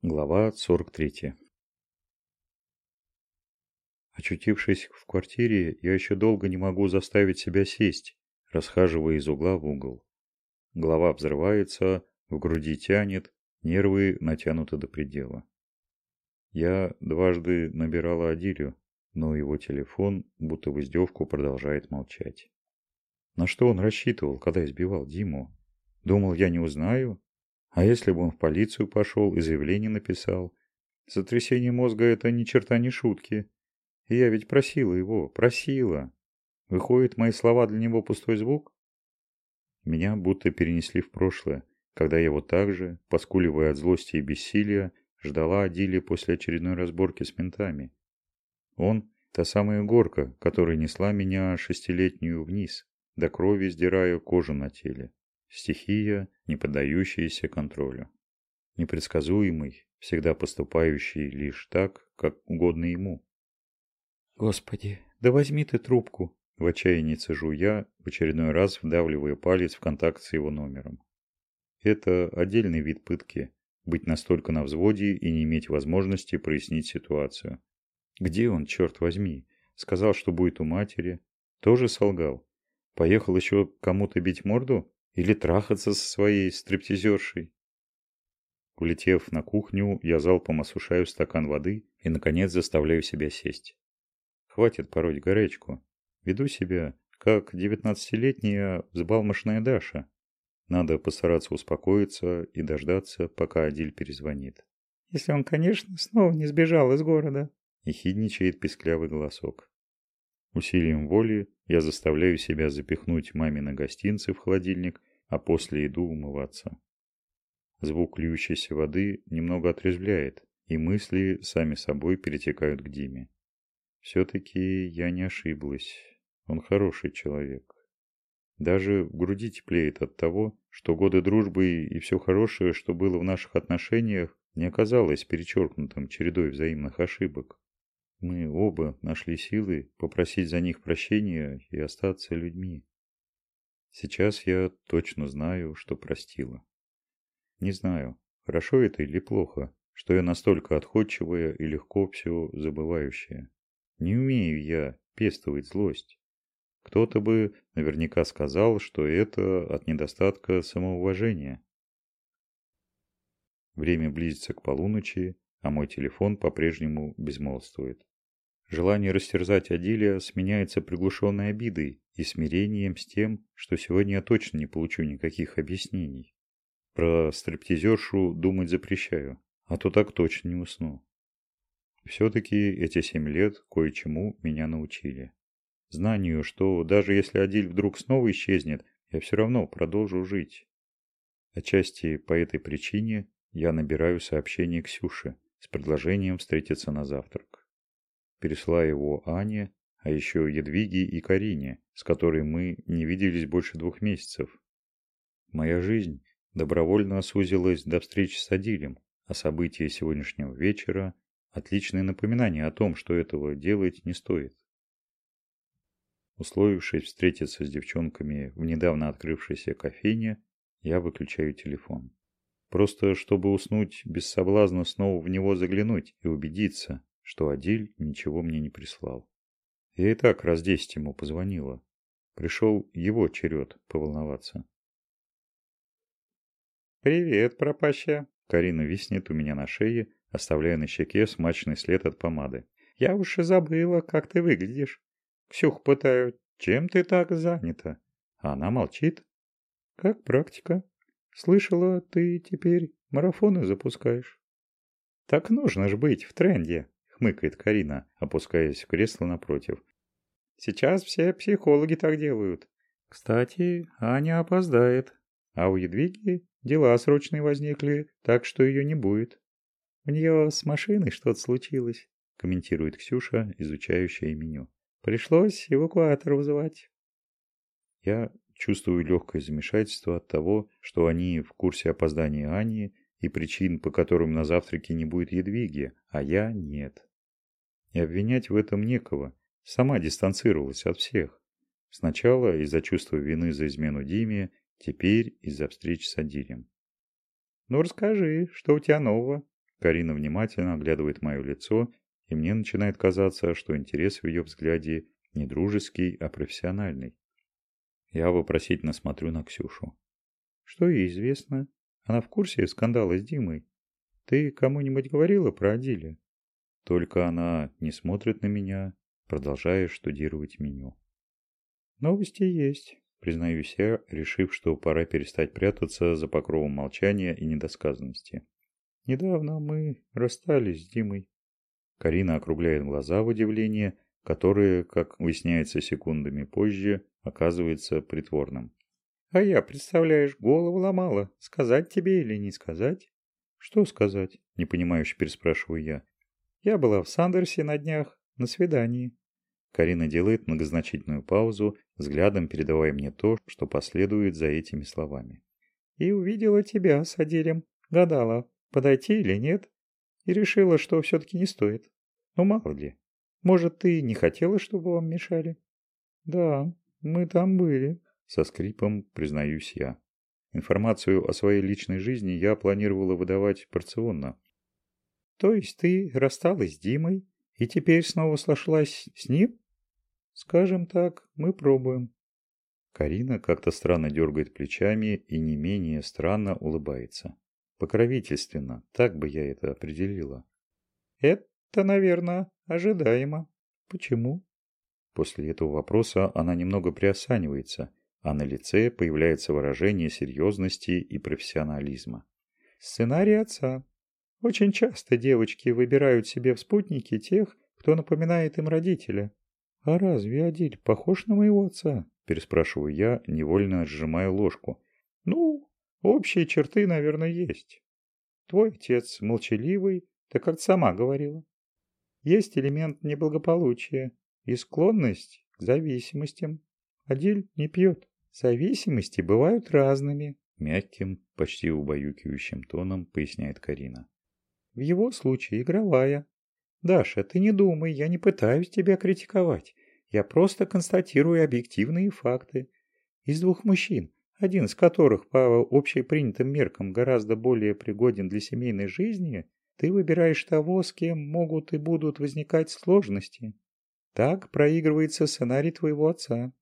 Глава 43 Очутившись в квартире, я еще долго не могу заставить себя сесть, расхаживая из угла в угол. Голова взрывается, в груди тянет, нервы натянуты до предела. Я дважды набирала Адилю, но его телефон, будто в издевку, продолжает молчать. На что он рассчитывал, когда избивал Диму? Думал, я не узнаю? А если бы он в полицию пошел и заявление написал? Сотрясение мозга – это ни черта не шутки. И я ведь просила его, просила. Выходит, мои слова для него пустой звук? Меня будто перенесли в прошлое, когда я вот так же, поскуливая от злости и бессилия, ждала Адили после очередной разборки с ментами. Он – та самая горка, которая несла меня шестилетнюю вниз, до крови сдирая кожу на теле. Стихия, не поддающаяся контролю. Непредсказуемый, всегда поступающий лишь так, как угодно ему. «Господи, да возьми ты трубку!» В отчаянии цежу я, в очередной раз вдавливая палец в контакт с его номером. Это отдельный вид пытки – быть настолько на взводе и не иметь возможности прояснить ситуацию. Где он, черт возьми? Сказал, что будет у матери. Тоже солгал. Поехал еще кому-то бить морду? Или трахаться со своей стриптизершей? Улетев на кухню, я залпом осушаю стакан воды и, наконец, заставляю себя сесть. Хватит пороть горячку. Веду себя, как девятнадцатилетняя взбалмошная Даша. Надо постараться успокоиться и дождаться, пока Адиль перезвонит. Если он, конечно, снова не сбежал из города. Ехидничает писклявый голосок. Усилием воли я заставляю себя запихнуть мамины гостинцы в холодильник а после иду умываться. Звук льющейся воды немного отрезвляет, и мысли сами собой перетекают к Диме. Все-таки я не ошиблась. Он хороший человек. Даже в груди теплеет от того, что годы дружбы и все хорошее, что было в наших отношениях, не оказалось перечеркнутым чередой взаимных ошибок. Мы оба нашли силы попросить за них прощения и остаться людьми. Сейчас я точно знаю, что простила. Не знаю, хорошо это или плохо, что я настолько отходчивая и легко все забывающая. Не умею я пестовать злость. Кто-то бы наверняка сказал, что это от недостатка самоуважения. Время близится к полуночи, а мой телефон по-прежнему безмолвствует. Желание растерзать Адилия сменяется приглушенной обидой и смирением с тем, что сегодня я точно не получу никаких объяснений. Про стриптизершу думать запрещаю, а то так точно не усну. Все-таки эти семь лет кое-чему меня научили. Знанию, что даже если Адиль вдруг снова исчезнет, я все равно продолжу жить. Отчасти по этой причине я набираю сообщение Ксюше с предложением встретиться на завтрак пересла его Ане, а еще Едвиге и Карине, с которой мы не виделись больше двух месяцев. Моя жизнь добровольно сузилась до встречи с Адилем, а события сегодняшнего вечера – отличное напоминание о том, что этого делать не стоит. Условившись встретиться с девчонками в недавно открывшейся кофейне, я выключаю телефон. Просто чтобы уснуть без соблазна снова в него заглянуть и убедиться, что Адиль ничего мне не прислал. Я и так раз десять ему позвонила. Пришел его черед поволноваться. «Привет, пропащая!» Карина виснет у меня на шее, оставляя на щеке смачный след от помады. «Я уж и забыла, как ты выглядишь. Ксюх пытаю, чем ты так занята?» А она молчит. «Как практика? Слышала, ты теперь марафоны запускаешь?» «Так нужно ж быть в тренде!» Хмыкает Карина, опускаясь в кресло напротив. Сейчас все психологи так делают. Кстати, Аня опоздает. А у Едвиги дела срочные возникли, так что ее не будет. У нее с машиной что-то случилось, комментирует Ксюша, изучающая меню. Пришлось эвакуатор вызывать. Я чувствую легкое замешательство от того, что они в курсе опоздания Ани и причин, по которым на завтраке не будет Едвиги, а я нет. И обвинять в этом некого. Сама дистанцировалась от всех. Сначала из-за чувства вины за измену Диме, теперь из-за встреч с Адилем. «Ну расскажи, что у тебя нового?» Карина внимательно оглядывает мое лицо, и мне начинает казаться, что интерес в ее взгляде не дружеский, а профессиональный. Я вопросительно смотрю на Ксюшу. Что ей известно? Она в курсе скандала с Димой. Ты кому-нибудь говорила про Адиле? Только она не смотрит на меня, продолжая штудировать меню. Новости есть, признаюсь я, решив, что пора перестать прятаться за покровом молчания и недосказанности. Недавно мы расстались с Димой. Карина округляет глаза в удивлении, которое, как выясняется секундами позже, оказывается притворным. А я, представляешь, голову ломала, сказать тебе или не сказать? Что сказать? Непонимающе переспрашиваю я. Я была в Сандерсе на днях, на свидании. Карина делает многозначительную паузу, взглядом передавая мне то, что последует за этими словами. И увидела тебя с Адилем. Гадала, подойти или нет. И решила, что все-таки не стоит. Ну, мало ли. Может, ты не хотела, чтобы вам мешали? Да, мы там были. Со скрипом признаюсь я. Информацию о своей личной жизни я планировала выдавать порционно. То есть ты рассталась с Димой и теперь снова сошлась с ним? Скажем так, мы пробуем. Карина как-то странно дергает плечами и не менее странно улыбается. Покровительственно, так бы я это определила. Это, наверное, ожидаемо. Почему? После этого вопроса она немного приосанивается, а на лице появляется выражение серьезности и профессионализма. Сценарий отца. Очень часто девочки выбирают себе в спутники тех, кто напоминает им родителя. «А разве Адиль похож на моего отца?» – переспрашиваю я, невольно сжимая ложку. «Ну, общие черты, наверное, есть. Твой отец молчаливый, ты как сама говорила. Есть элемент неблагополучия и склонность к зависимостям. Адиль не пьет. Зависимости бывают разными. Мягким, почти убаюкивающим тоном поясняет Карина. В его случае игровая. Даша, ты не думай, я не пытаюсь тебя критиковать. Я просто констатирую объективные факты. Из двух мужчин, один из которых по общепринятым меркам гораздо более пригоден для семейной жизни, ты выбираешь того, с кем могут и будут возникать сложности. Так проигрывается сценарий твоего отца.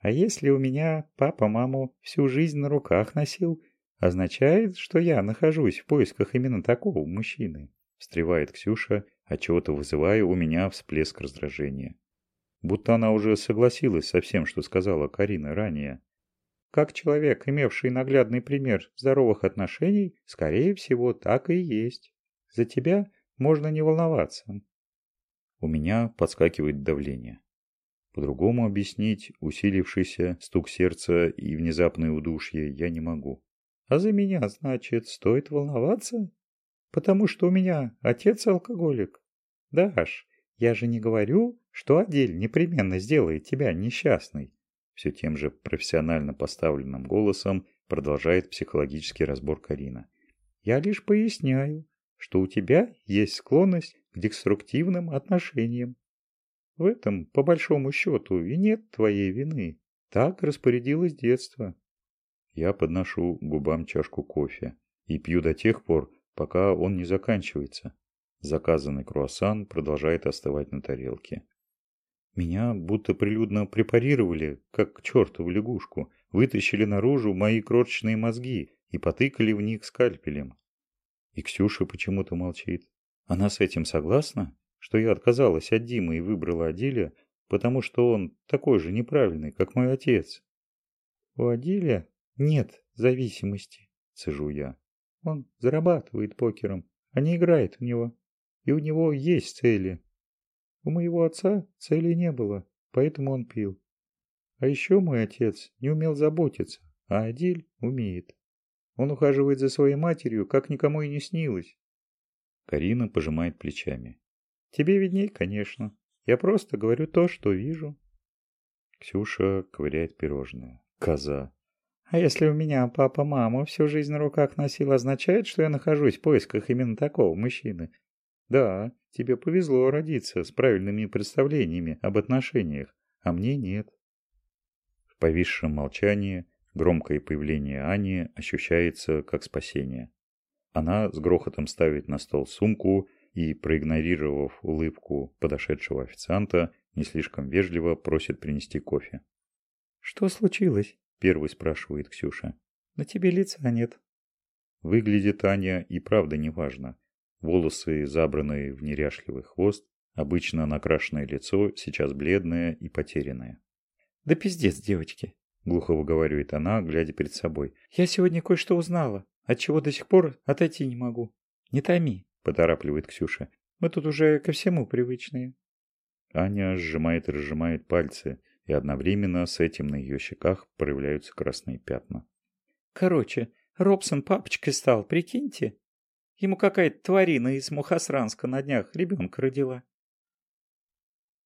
А если у меня папа маму всю жизнь на руках носил, означает, что я нахожусь в поисках именно такого мужчины. Встревает Ксюша, отчего-то вызывая у меня всплеск раздражения. Будто она уже согласилась со всем, что сказала Карина ранее. Как человек, имевший наглядный пример здоровых отношений, скорее всего, так и есть. За тебя можно не волноваться. У меня подскакивает давление. По-другому объяснить усилившийся стук сердца и внезапное удушье я не могу. А за меня, значит, стоит волноваться? Потому что у меня отец алкоголик. Даш, я же не говорю, что отдель непременно сделает тебя несчастной. Все тем же профессионально поставленным голосом продолжает психологический разбор Карина. Я лишь поясняю, что у тебя есть склонность к деструктивным отношениям. В этом, по большому счету, и нет твоей вины. Так распорядилось детство. Я подношу губам чашку кофе и пью до тех пор, пока он не заканчивается. Заказанный круассан продолжает остывать на тарелке. Меня будто прилюдно препарировали, как к чертову лягушку, вытащили наружу мои крошечные мозги и потыкали в них скальпелем. И Ксюша почему-то молчит. Она с этим согласна? что я отказалась от Димы и выбрала Адиля, потому что он такой же неправильный, как мой отец. У Адиля нет зависимости, цежу я. Он зарабатывает покером, а не играет в него. И у него есть цели. У моего отца целей не было, поэтому он пил. А еще мой отец не умел заботиться, а Адиль умеет. Он ухаживает за своей матерью, как никому и не снилось. Карина пожимает плечами. Тебе видней, конечно. Я просто говорю то, что вижу. Ксюша ковыряет пирожное. Коза. А если у меня папа маму всю жизнь на руках носил, означает, что я нахожусь в поисках именно такого мужчины? Да, тебе повезло родиться с правильными представлениями об отношениях, а мне нет. В повисшем молчании громкое появление Ани ощущается как спасение. Она с грохотом ставит на стол сумку и, проигнорировав улыбку подошедшего официанта, не слишком вежливо просит принести кофе. «Что случилось?» – первый спрашивает Ксюша. «На тебе лица нет». Выглядит Аня и правда неважно. Волосы, забранные в неряшливый хвост, обычно накрашенное лицо, сейчас бледное и потерянное. «Да пиздец, девочки!» – глухо выговаривает она, глядя перед собой. «Я сегодня кое-что узнала, от чего до сих пор отойти не могу. Не томи!» – поторапливает Ксюша. «Мы тут уже ко всему привычные». Аня сжимает и разжимает пальцы, и одновременно с этим на ее щеках проявляются красные пятна. «Короче, Робсон папочкой стал, прикиньте. Ему какая-то тварина из Мухасранска на днях ребенка родила.